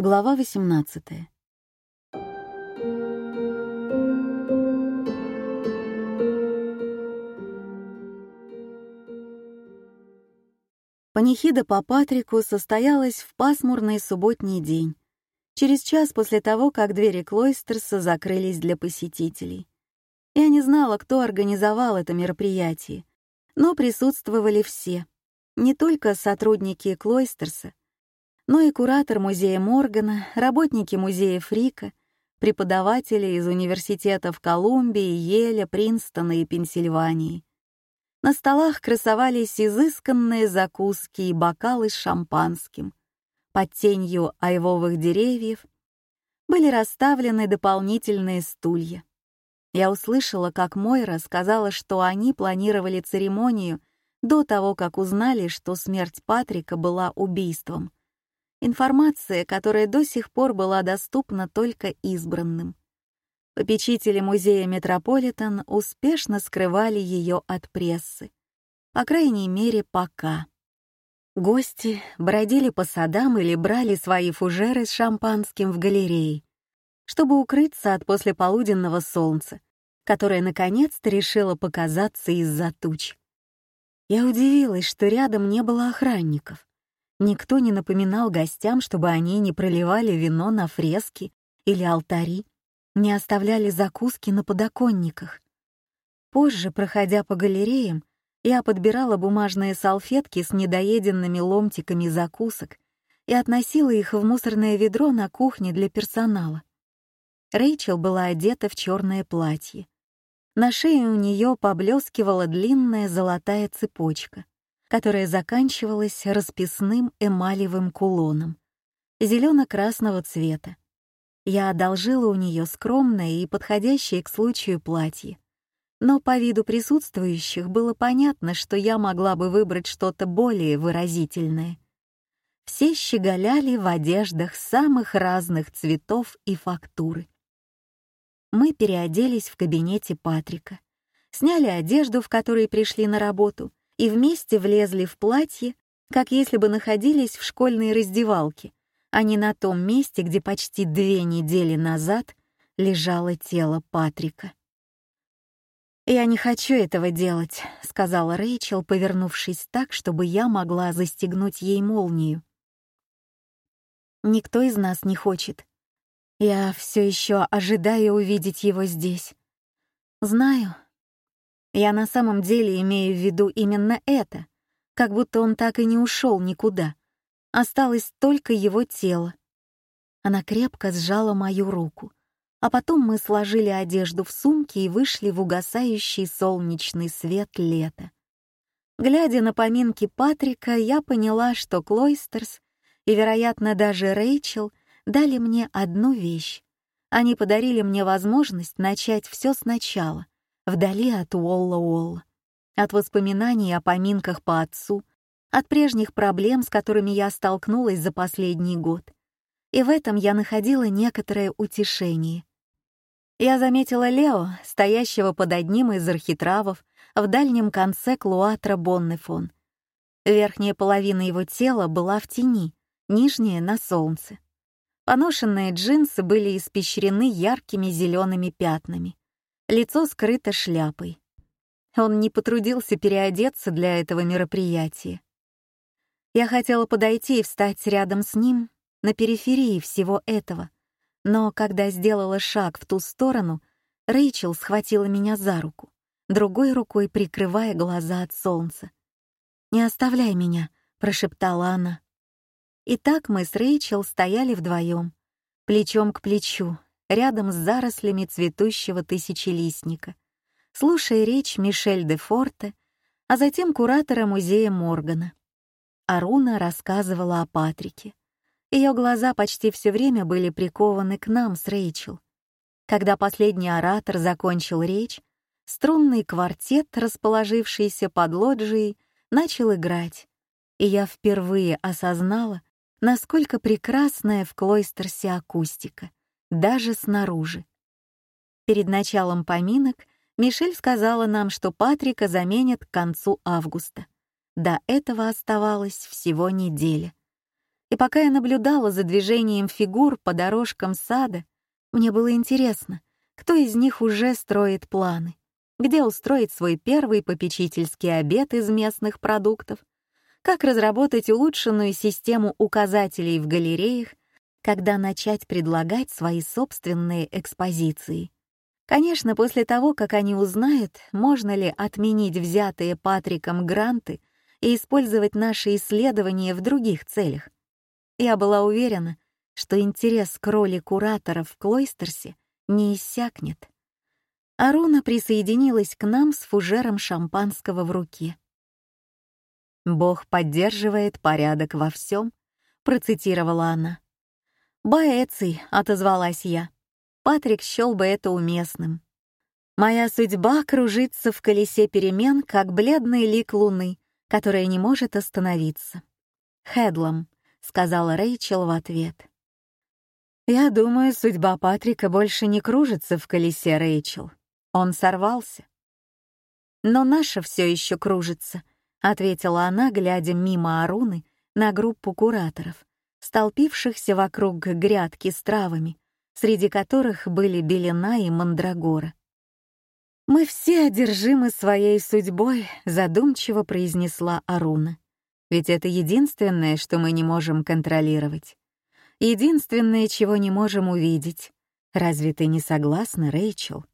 Глава 18 Панихида по Патрику состоялась в пасмурный субботний день, через час после того, как двери Клойстерса закрылись для посетителей. Я не знала, кто организовал это мероприятие, но присутствовали все, не только сотрудники Клойстерса, но и куратор музея Моргана, работники музея Фрика, преподаватели из университетов Колумбии, Еля, Принстона и Пенсильвании. На столах красовались изысканные закуски и бокалы с шампанским. Под тенью айвовых деревьев были расставлены дополнительные стулья. Я услышала, как Мойра сказала, что они планировали церемонию до того, как узнали, что смерть Патрика была убийством — Информация, которая до сих пор была доступна только избранным. Попечители музея Метрополитен успешно скрывали ее от прессы. По крайней мере, пока. Гости бродили по садам или брали свои фужеры с шампанским в галерее, чтобы укрыться от послеполуденного солнца, которое наконец-то решило показаться из-за туч. Я удивилась, что рядом не было охранников. Никто не напоминал гостям, чтобы они не проливали вино на фрески или алтари, не оставляли закуски на подоконниках. Позже, проходя по галереям, я подбирала бумажные салфетки с недоеденными ломтиками закусок и относила их в мусорное ведро на кухне для персонала. Рэйчел была одета в черное платье. На шее у нее поблескивала длинная золотая цепочка которая заканчивалась расписным эмалевым кулоном зелено-красного цвета. Я одолжила у нее скромное и подходящее к случаю платье. Но по виду присутствующих было понятно, что я могла бы выбрать что-то более выразительное. Все щеголяли в одеждах самых разных цветов и фактуры. Мы переоделись в кабинете Патрика, сняли одежду, в которой пришли на работу, и вместе влезли в платье, как если бы находились в школьной раздевалке, а не на том месте, где почти две недели назад лежало тело Патрика. «Я не хочу этого делать», — сказала Рэйчел, повернувшись так, чтобы я могла застегнуть ей молнию. «Никто из нас не хочет. Я все еще ожидаю увидеть его здесь. Знаю, я на самом деле имею в виду именно это, как будто он так и не ушел никуда. Осталось только его тело. Она крепко сжала мою руку, а потом мы сложили одежду в сумки и вышли в угасающий солнечный свет лета. Глядя на поминки Патрика, я поняла, что Клойстерс и, вероятно, даже Рэйчел дали мне одну вещь. Они подарили мне возможность начать все сначала — вдали от Уолла-Уолла, от воспоминаний о поминках по отцу, от прежних проблем, с которыми я столкнулась за последний год. И в этом я находила некоторое утешение. Я заметила Лео, стоящего под одним из архитравов в дальнем конце клуатра Боннефон. Верхняя половина его тела была в тени, нижняя — на солнце. Поношенные джинсы были испещрены яркими зелеными пятнами лицо скрыто шляпой. Он не потрудился переодеться для этого мероприятия. Я хотела подойти и встать рядом с ним, на периферии всего этого. Но когда сделала шаг в ту сторону, Рэйчел схватила меня за руку, другой рукой прикрывая глаза от солнца. «Не оставляй меня», — прошептала она. И так мы с Рэйчел стояли вдвоем, плечом к плечу, рядом с зарослями цветущего тысячелистника, слушая речь Мишель де Форте, а затем куратора музея Моргана. Аруна рассказывала о Патрике. Ее глаза почти все время были прикованы к нам с Рэйчел. Когда последний оратор закончил речь, струнный квартет, расположившийся под лоджией, начал играть, и я впервые осознала, насколько прекрасная в Клойстерсе акустика — даже снаружи. Перед началом поминок Мишель сказала нам, что Патрика заменят к концу августа. До этого оставалось всего неделя. И пока я наблюдала за движением фигур по дорожкам сада, мне было интересно, кто из них уже строит планы, где устроить свой первый попечительский обед из местных продуктов, как разработать улучшенную систему указателей в галереях когда начать предлагать свои собственные экспозиции. Конечно, после того, как они узнают, можно ли отменить взятые Патриком гранты и использовать наши исследования в других целях. Я была уверена, что интерес к роли куратора в Клойстерсе не иссякнет. Аруна присоединилась к нам с фужером шампанского в руке. «Бог поддерживает порядок во всем», — процитировала она. «Боэций», — отозвалась я. Патрик счел бы это уместным. «Моя судьба кружится в колесе перемен, как бледный лик луны, которая не может остановиться». «Хедлом», — сказала Рэйчел в ответ. «Я думаю, судьба Патрика больше не кружится в колесе Рэйчел. Он сорвался». «Но наша все еще кружится», — ответила она, глядя мимо Аруны на группу кураторов, столпившихся вокруг грядки с травами, среди которых были белена и мандрагора. «Мы все одержимы своей судьбой», — задумчиво произнесла Аруна. «Ведь это единственное, что мы не можем контролировать. Единственное, чего не можем увидеть. Разве ты не согласна, Рэйчел?»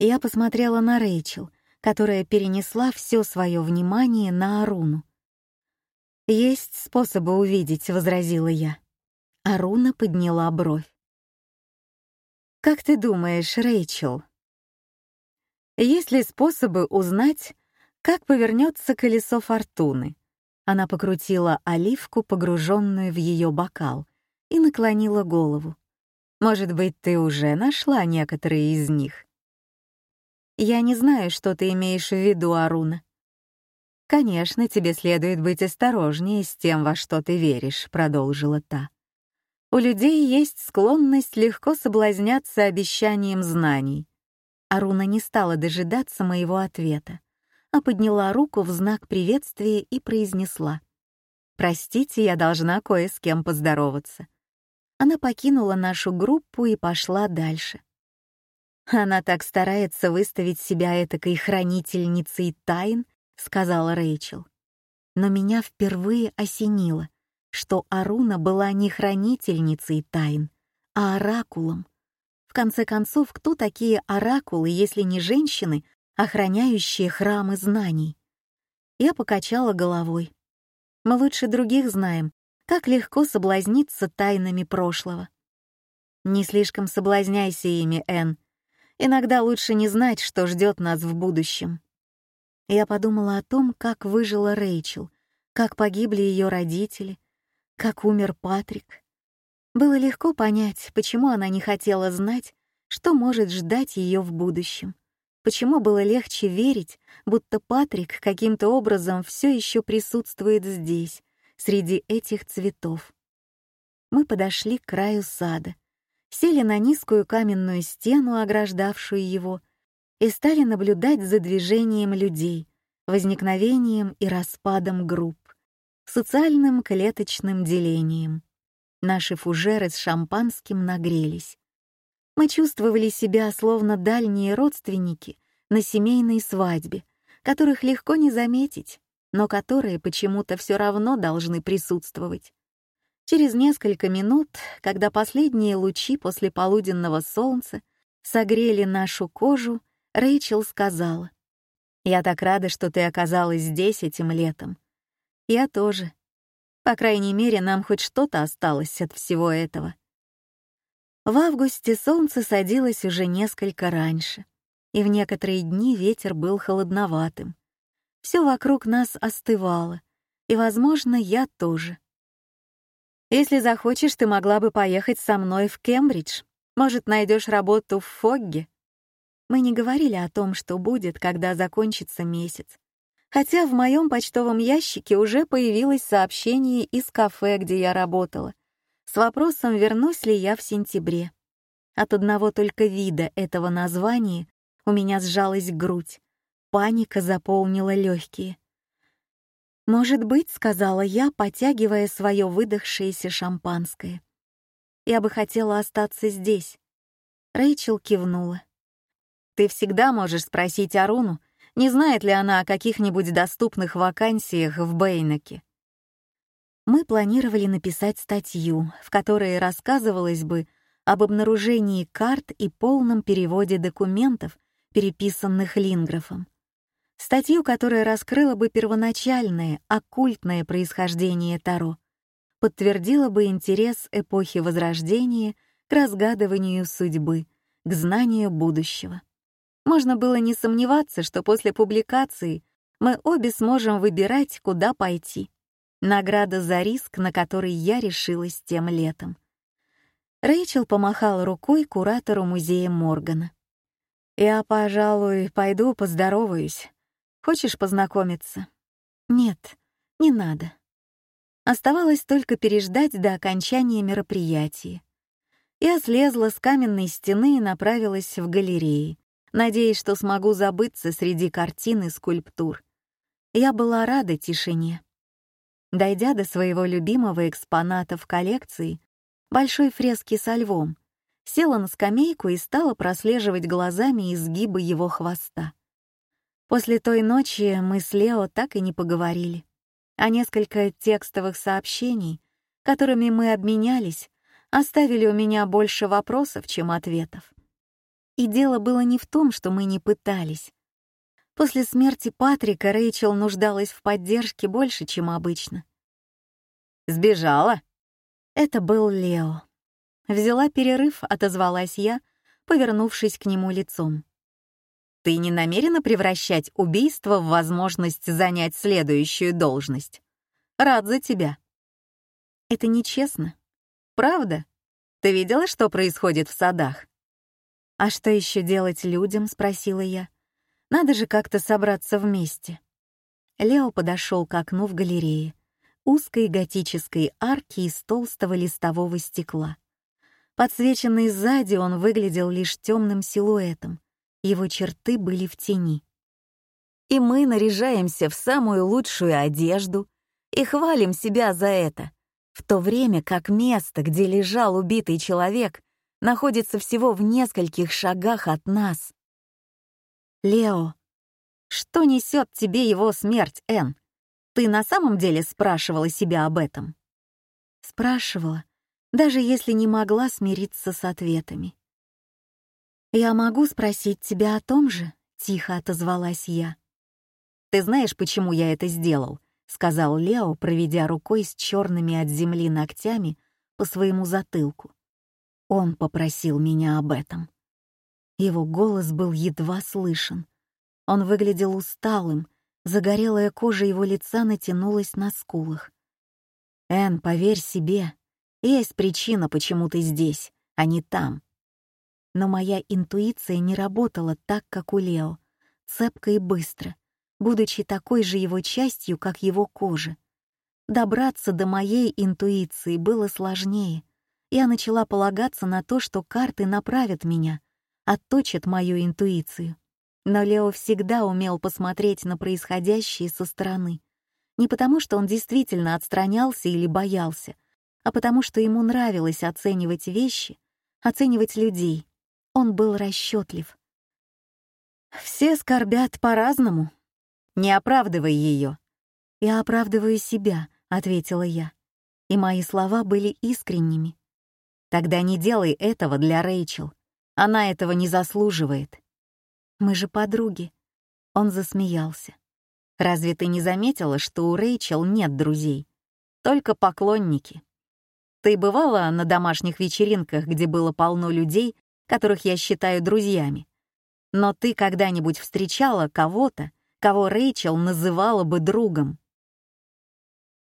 Я посмотрела на Рэйчел, которая перенесла все свое внимание на Аруну. «Есть способы увидеть», — возразила я. Аруна подняла бровь. «Как ты думаешь, Рэйчел?» «Есть ли способы узнать, как повернется колесо фортуны?» Она покрутила оливку, погруженную в ее бокал, и наклонила голову. «Может быть, ты уже нашла некоторые из них?» «Я не знаю, что ты имеешь в виду, Аруна», «Конечно, тебе следует быть осторожнее с тем, во что ты веришь», — продолжила та. «У людей есть склонность легко соблазняться обещанием знаний». Аруна не стала дожидаться моего ответа, а подняла руку в знак приветствия и произнесла. «Простите, я должна кое с кем поздороваться». Она покинула нашу группу и пошла дальше. Она так старается выставить себя этакой хранительницей тайн, — сказала Рэйчел. Но меня впервые осенило, что Аруна была не хранительницей тайн, а оракулом. В конце концов, кто такие оракулы, если не женщины, охраняющие храмы знаний? Я покачала головой. Мы лучше других знаем, как легко соблазниться тайнами прошлого. Не слишком соблазняйся ими, Энн. Иногда лучше не знать, что ждет нас в будущем. Я подумала о том, как выжила Рэйчел, как погибли ее родители, как умер Патрик. Было легко понять, почему она не хотела знать, что может ждать ее в будущем. Почему было легче верить, будто Патрик каким-то образом все еще присутствует здесь, среди этих цветов? Мы подошли к краю сада, сели на низкую каменную стену, ограждавшую его, и стали наблюдать за движением людей, возникновением и распадом групп, социальным клеточным делением. Наши фужеры с шампанским нагрелись. Мы чувствовали себя словно дальние родственники на семейной свадьбе, которых легко не заметить, но которые почему-то все равно должны присутствовать. Через несколько минут, когда последние лучи после полуденного солнца согрели нашу кожу Рэйчел сказала. «Я так рада, что ты оказалась здесь этим летом. Я тоже. По крайней мере, нам хоть что-то осталось от всего этого». В августе солнце садилось уже несколько раньше, и в некоторые дни ветер был холодноватым. Все вокруг нас остывало, и, возможно, я тоже. «Если захочешь, ты могла бы поехать со мной в Кембридж. Может, найдешь работу в Фогге», мы не говорили о том, что будет, когда закончится месяц. Хотя в моем почтовом ящике уже появилось сообщение из кафе, где я работала, с вопросом, вернусь ли я в сентябре. От одного только вида этого названия у меня сжалась грудь. Паника заполнила легкие. «Может быть», — сказала я, потягивая свое выдохшееся шампанское. «Я бы хотела остаться здесь». Рэйчел кивнула. Ты всегда можешь спросить Аруну, не знает ли она о каких-нибудь доступных вакансиях в Бейнаке. Мы планировали написать статью, в которой рассказывалось бы об обнаружении карт и полном переводе документов, переписанных Линграфом. Статью, которая раскрыла бы первоначальное, оккультное происхождение Таро, подтвердила бы интерес эпохи Возрождения к разгадыванию судьбы, к знанию будущего. Можно было не сомневаться, что после публикации мы обе сможем выбирать, куда пойти. Награда за риск, на который я решилась тем летом. Рэйчел помахал рукой куратору музея Моргана. «Я, пожалуй, пойду поздороваюсь. Хочешь познакомиться?» «Нет, не надо». Оставалось только переждать до окончания мероприятия. Я слезла с каменной стены и направилась в галереи, надеясь, что смогу забыться среди картин и скульптур. Я была рада тишине. Дойдя до своего любимого экспоната в коллекции, большой фрески со львом, села на скамейку и стала прослеживать глазами изгибы его хвоста. После той ночи мы с Лео так и не поговорили. А несколько текстовых сообщений, которыми мы обменялись, оставили у меня больше вопросов, чем ответов. И дело было не в том, что мы не пытались. После смерти Патрика Рэйчел нуждалась в поддержке больше, чем обычно. «Сбежала?» Это был Лео. Взяла перерыв, отозвалась я, повернувшись к нему лицом. «Ты не намерена превращать убийство в возможность занять следующую должность? Рад за тебя». «Это нечестно. Правда? Ты видела, что происходит в садах? А что еще делать людям? спросила я. Надо же как-то собраться вместе. Лео подошел к окну в галерее, узкой готической арки из толстого листового стекла. Подсвеченный сзади, он выглядел лишь темным силуэтом. Его черты были в тени. И мы наряжаемся в самую лучшую одежду и хвалим себя за это, в то время как место, где лежал убитый человек, находится всего в нескольких шагах от нас. «Лео, что несет тебе его смерть, Энн? Ты на самом деле спрашивала себя об этом?» Спрашивала, даже если не могла смириться с ответами. «Я могу спросить тебя о том же?» — тихо отозвалась я. «Ты знаешь, почему я это сделал?» — сказал Лео, проведя рукой с черными от земли ногтями по своему затылку. Он попросил меня об этом. Его голос был едва слышен. Он выглядел усталым, загорелая кожа его лица натянулась на скулах. Эн, поверь себе, есть причина, почему ты здесь, а не там». Но моя интуиция не работала так, как у Лео, цепко и быстро, будучи такой же его частью, как его кожа. Добраться до моей интуиции было сложнее — я начала полагаться на то, что карты направят меня, отточат мою интуицию. Но Лео всегда умел посмотреть на происходящее со стороны. Не потому, что он действительно отстранялся или боялся, а потому, что ему нравилось оценивать вещи, оценивать людей. Он был расчётлив. «Все скорбят по-разному. Не оправдывай ее». «Я оправдываю себя», — ответила я. И мои слова были искренними. Тогда не делай этого для Рэйчел. Она этого не заслуживает. Мы же подруги. Он засмеялся. Разве ты не заметила, что у Рэйчел нет друзей? Только поклонники. Ты бывала на домашних вечеринках, где было полно людей, которых я считаю друзьями. Но ты когда-нибудь встречала кого-то, кого Рэйчел называла бы другом?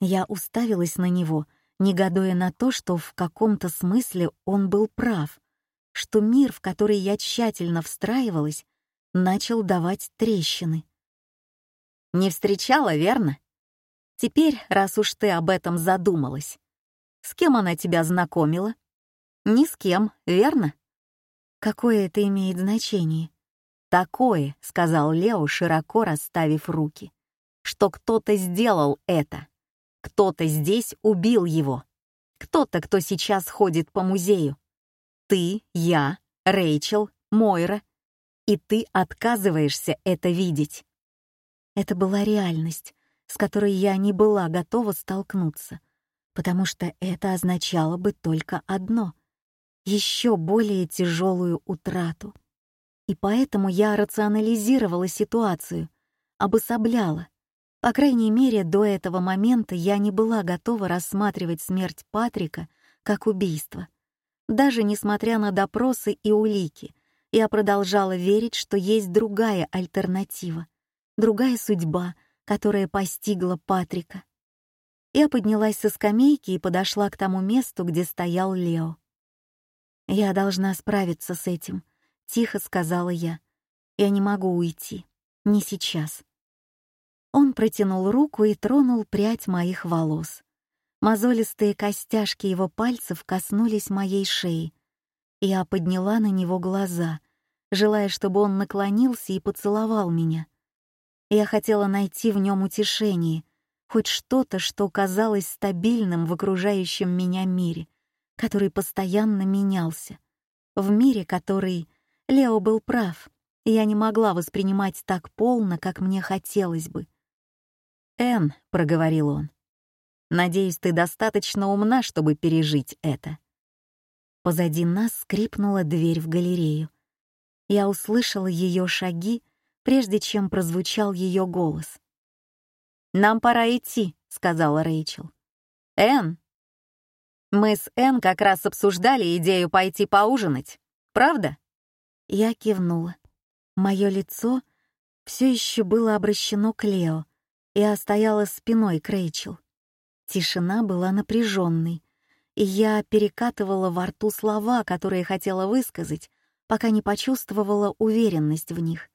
Я уставилась на него — негодуя на то, что в каком-то смысле он был прав, что мир, в который я тщательно встраивалась, начал давать трещины. «Не встречала, верно? Теперь, раз уж ты об этом задумалась, с кем она тебя знакомила? Ни с кем, верно?» «Какое это имеет значение?» «Такое», — сказал Лео, широко расставив руки, — «что кто-то сделал это». Кто-то здесь убил его. Кто-то, кто сейчас ходит по музею. Ты, я, Рэйчел, Мойра. И ты отказываешься это видеть. Это была реальность, с которой я не была готова столкнуться, потому что это означало бы только одно — еще более тяжелую утрату. И поэтому я рационализировала ситуацию, обособляла — по крайней мере, до этого момента я не была готова рассматривать смерть Патрика как убийство. Даже несмотря на допросы и улики, я продолжала верить, что есть другая альтернатива, другая судьба, которая постигла Патрика. Я поднялась со скамейки и подошла к тому месту, где стоял Лео. «Я должна справиться с этим», — тихо сказала я. «Я не могу уйти. Не сейчас. Он протянул руку и тронул прядь моих волос. Мозолистые костяшки его пальцев коснулись моей шеи. Я подняла на него глаза, желая, чтобы он наклонился и поцеловал меня. Я хотела найти в нем утешение, хоть что-то, что казалось стабильным в окружающем меня мире, который постоянно менялся. В мире, который... Лео был прав, я не могла воспринимать так полно, как мне хотелось бы — «Энн», — проговорил он, — «надеюсь, ты достаточно умна, чтобы пережить это». Позади нас скрипнула дверь в галерею. Я услышала ее шаги, прежде чем прозвучал ее голос. «Нам пора идти», — сказала Рэйчел. «Энн!» «Мы с Энн как раз обсуждали идею пойти поужинать, правда?» Я кивнула. Мое лицо все еще было обращено к Лео, я стояла спиной к Рэйчел. Тишина была напряженной, и я перекатывала во рту слова, которые хотела высказать, пока не почувствовала уверенность в них.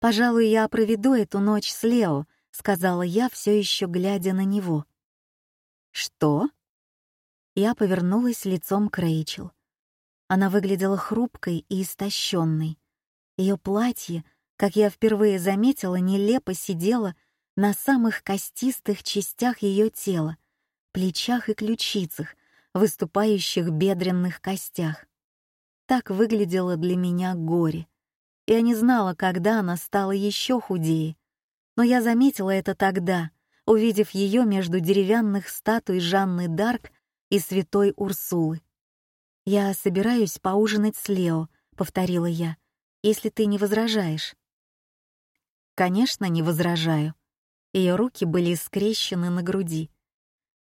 «Пожалуй, я проведу эту ночь с Лео», — сказала я, все еще глядя на него. «Что?» Я повернулась лицом к Рэйчел. Она выглядела хрупкой и истощенной. Ее платье, как я впервые заметила, нелепо сидело на самых костистых частях ее тела, плечах и ключицах, выступающих бедренных костях. Так выглядело для меня горе. Я не знала, когда она стала еще худее, но я заметила это тогда, увидев ее между деревянных статуй Жанны Дарк и святой Урсулы. «Я собираюсь поужинать с Лео», — повторила я, — «если ты не возражаешь». «Конечно, не возражаю», ее руки были скрещены на груди.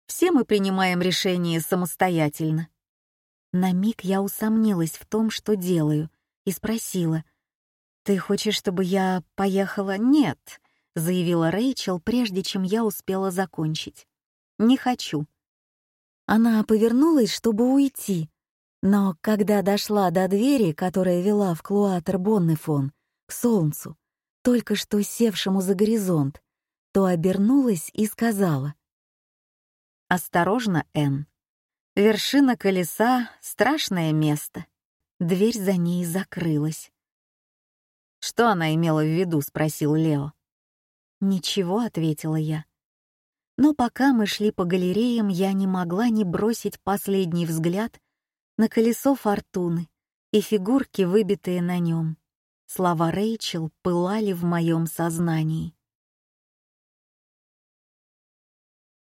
«Все мы принимаем решения самостоятельно». На миг я усомнилась в том, что делаю, и спросила. «Ты хочешь, чтобы я поехала?» «Нет», — заявила Рэйчел, прежде чем я успела закончить. «Не хочу». Она повернулась, чтобы уйти, но когда дошла до двери, которая вела в клуатер Боннефон, к солнцу, только что севшему за горизонт, то обернулась и сказала. «Осторожно, Энн. Вершина колеса — страшное место». Дверь за ней закрылась. «Что она имела в виду?» — спросил Лео. «Ничего», — ответила я. Но пока мы шли по галереям, я не могла не бросить последний взгляд на колесо фортуны и фигурки, выбитые на нем. Слова Рэйчел пылали в моем сознании.